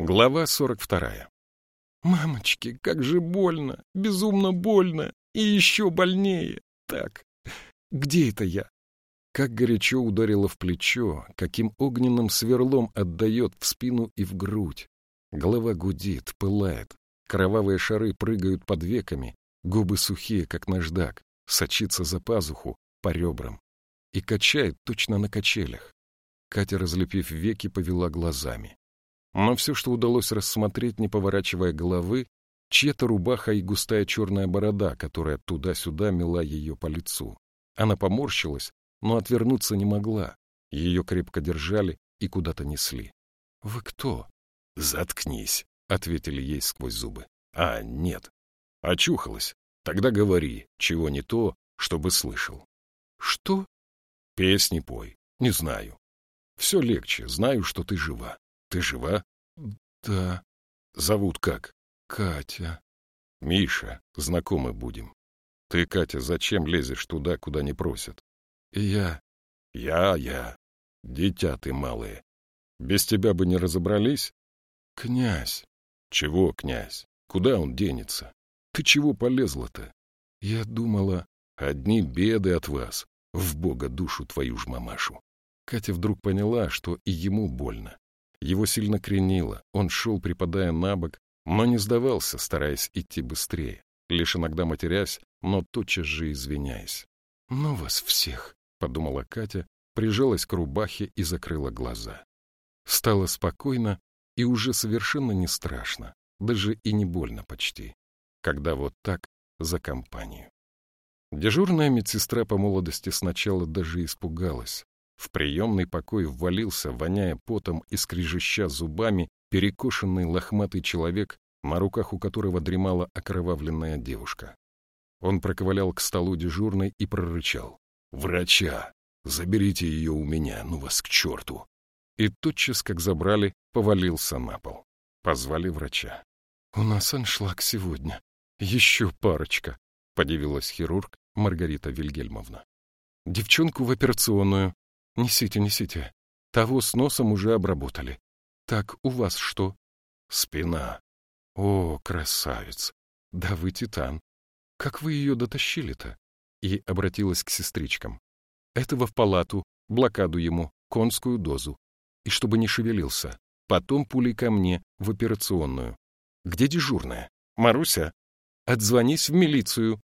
Глава 42. «Мамочки, как же больно! Безумно больно! И еще больнее! Так, где это я?» Как горячо ударило в плечо, каким огненным сверлом отдает в спину и в грудь. Голова гудит, пылает, кровавые шары прыгают под веками, губы сухие, как наждак, сочится за пазуху, по ребрам. И качает точно на качелях. Катя, разлепив веки, повела глазами. Но все, что удалось рассмотреть, не поворачивая головы, чья-то рубаха и густая черная борода, которая туда-сюда мела ее по лицу. Она поморщилась, но отвернуться не могла. Ее крепко держали и куда-то несли. — Вы кто? — Заткнись, — ответили ей сквозь зубы. — А, нет. Очухалась. Тогда говори, чего не то, чтобы слышал. — Что? — Песни пой. Не знаю. Все легче, знаю, что ты жива. Ты жива? Да. Зовут как? Катя. Миша, знакомы будем. Ты, Катя, зачем лезешь туда, куда не просят? Я. Я, я. Дитя ты малое. Без тебя бы не разобрались? Князь. Чего, князь? Куда он денется? Ты чего полезла-то? Я думала... Одни беды от вас. В бога душу твою ж мамашу. Катя вдруг поняла, что и ему больно. Его сильно кренило, он шел, припадая на бок, но не сдавался, стараясь идти быстрее, лишь иногда матерясь, но тотчас же извиняясь. «Ну вас всех!» — подумала Катя, прижалась к рубахе и закрыла глаза. Стало спокойно и уже совершенно не страшно, даже и не больно почти, когда вот так за компанию. Дежурная медсестра по молодости сначала даже испугалась, в приемный покой ввалился, воняя потом и скрежеща зубами, перекошенный лохматый человек, на руках у которого дремала окровавленная девушка. Он проковылял к столу дежурной и прорычал. «Врача! Заберите ее у меня, ну вас к черту!» И тотчас, как забрали, повалился на пол. Позвали врача. «У нас аншлаг сегодня. Еще парочка», — подивилась хирург Маргарита Вильгельмовна. «Девчонку в операционную, Несите, несите. Того с носом уже обработали. Так, у вас что? Спина. О, красавец. Да вы титан. Как вы ее дотащили-то? И обратилась к сестричкам. Этого в палату, блокаду ему, конскую дозу. И чтобы не шевелился. Потом пулей ко мне, в операционную. Где дежурная? Маруся? Отзвонись в милицию.